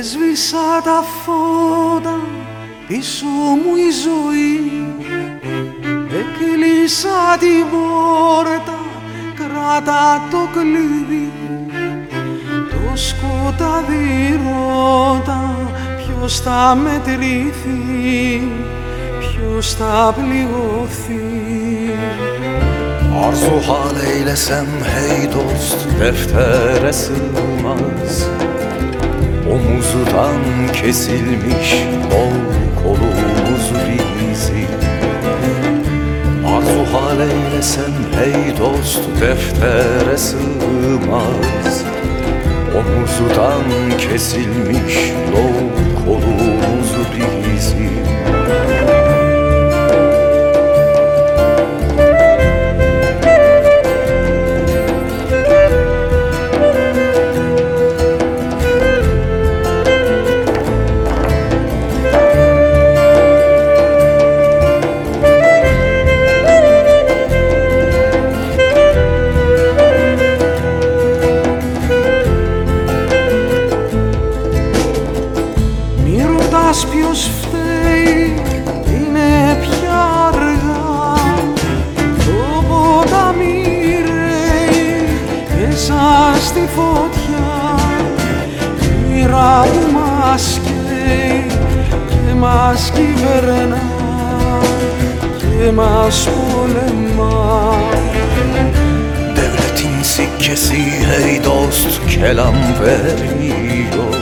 Έσβησα τα φώτα πίσω μου η ζωή. Έκλεισα την πόρτα, κράτα το κλειδί. Το σκοτάδι ρώτα ποιος θα μετρηθεί Ποιος θα πληγωθεί. Arzu hal eylesem hey dost deftere sığmaz Omuzdan kesilmiş kol kolumuz bizi. Arzu hal eylesem hey dost deftere sığmaz. Omuzdan kesilmiş lol u maski Che maschi verena Che maskulema Devletin sikkesi hey dost kelam veriyor.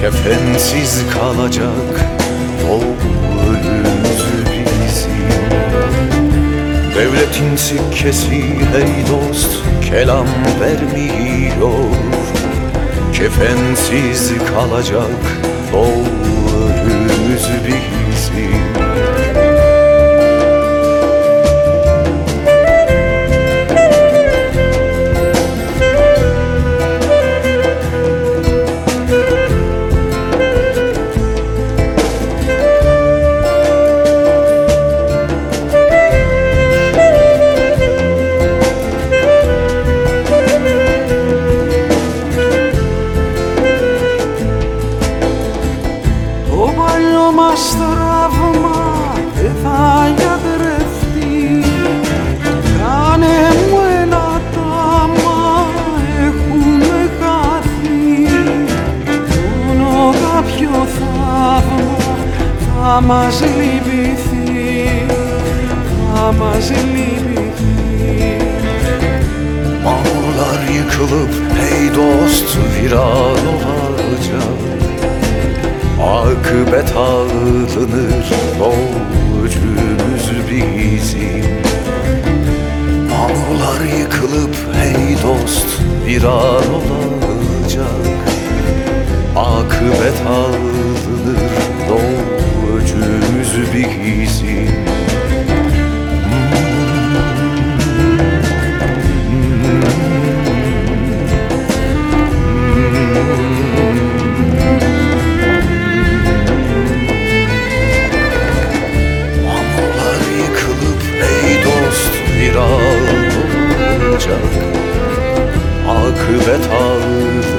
Kefensiz kalacak o ölümüz bizim Devletin sikkesi hey dost kelam vermiyor. Kefensiz kalacak o ölümüz bizim παλιό μας τραύμα δεν θα γιατρευτεί Κάνε μου ένα τάμα, έχουμε χαθεί. Μόνο κάποιο θαύμα θα μας λυπηθεί Θα μας λυπηθεί. Mağlular yıkılıp hey dost viran olacak Akıbet ağlanır borcumuz bizim. Mağlular yıkılıp hey dost viran olacak. Akıbet ağlanır olacak. Akıbet ağır